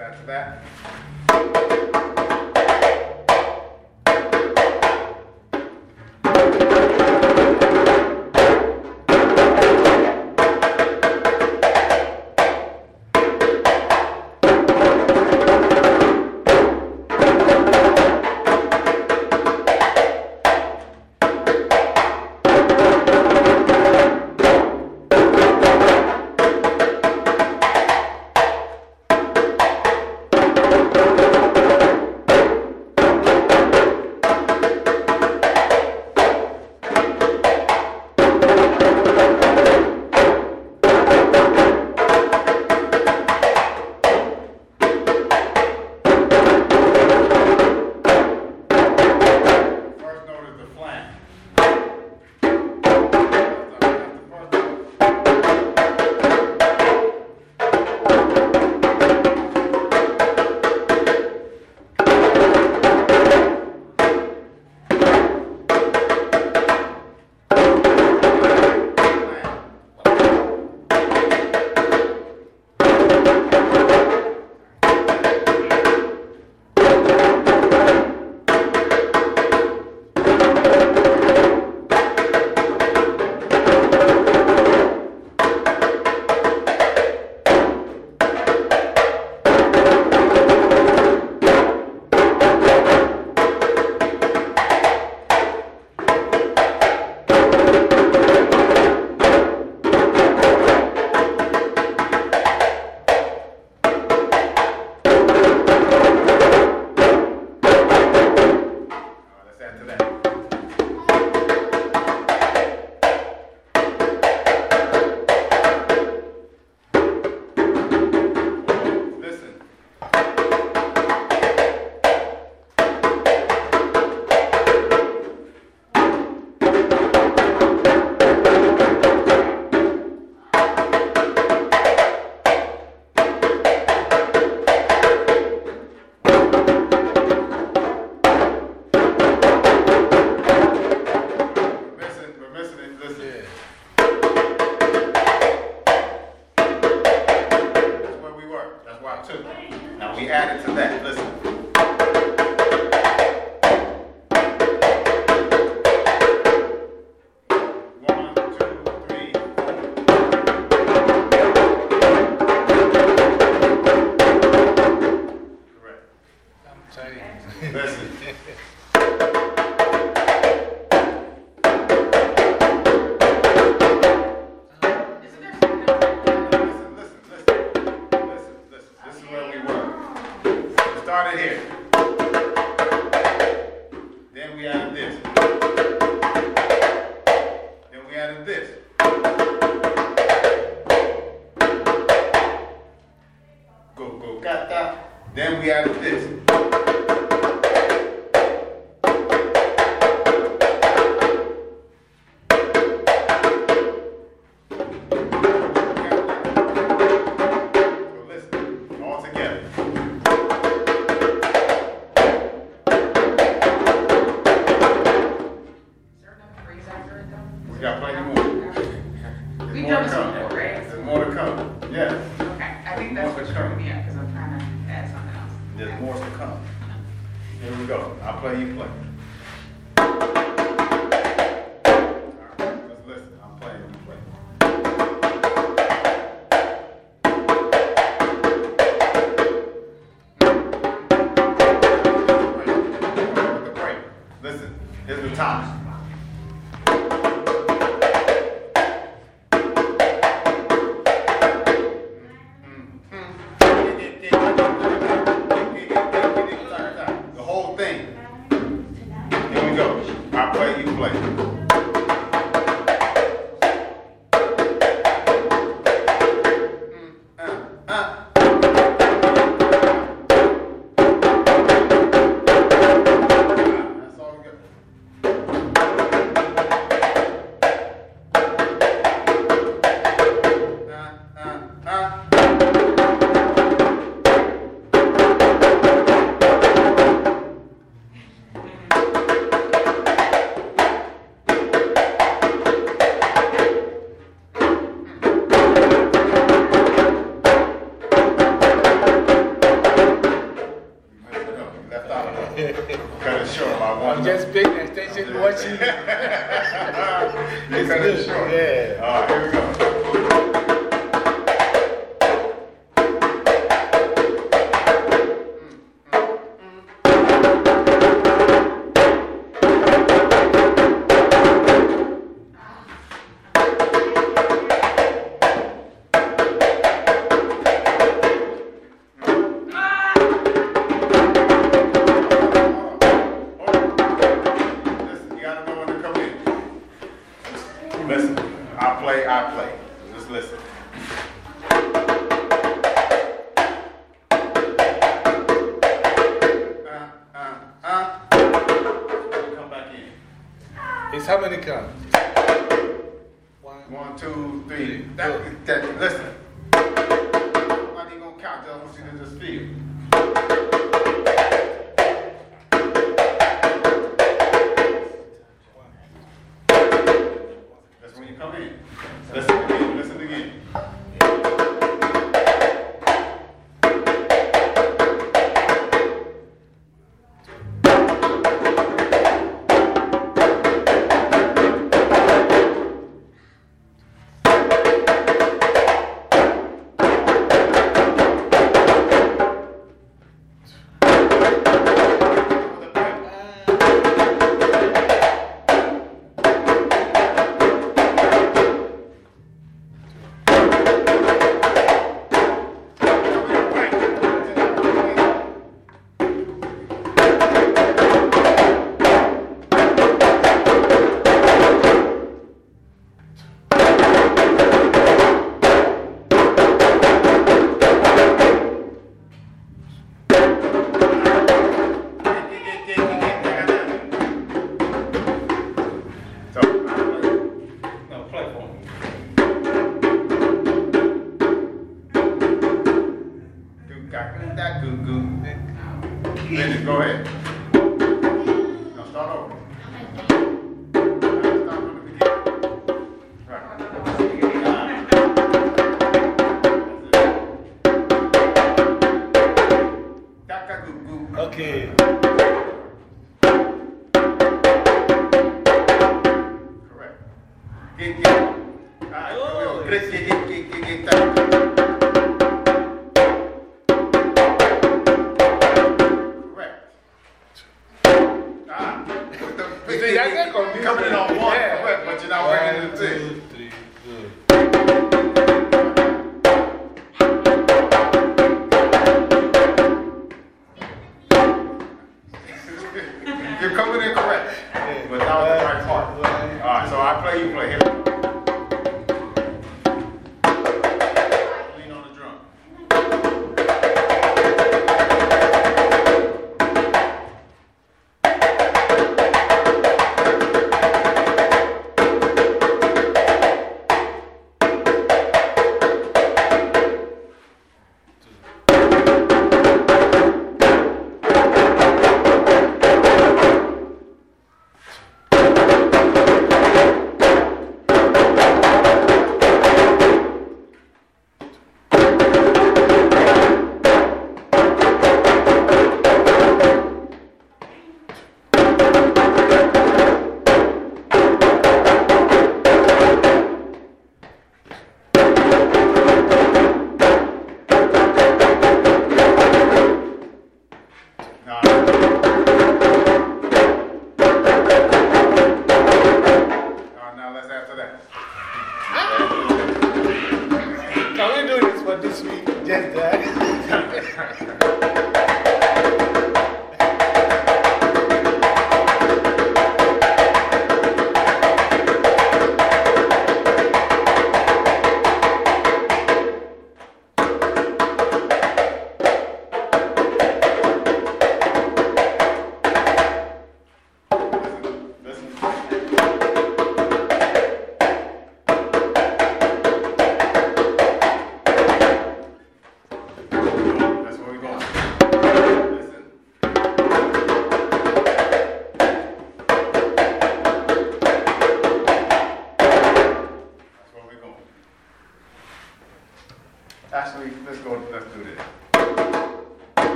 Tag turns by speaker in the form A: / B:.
A: after
B: that.